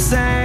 same.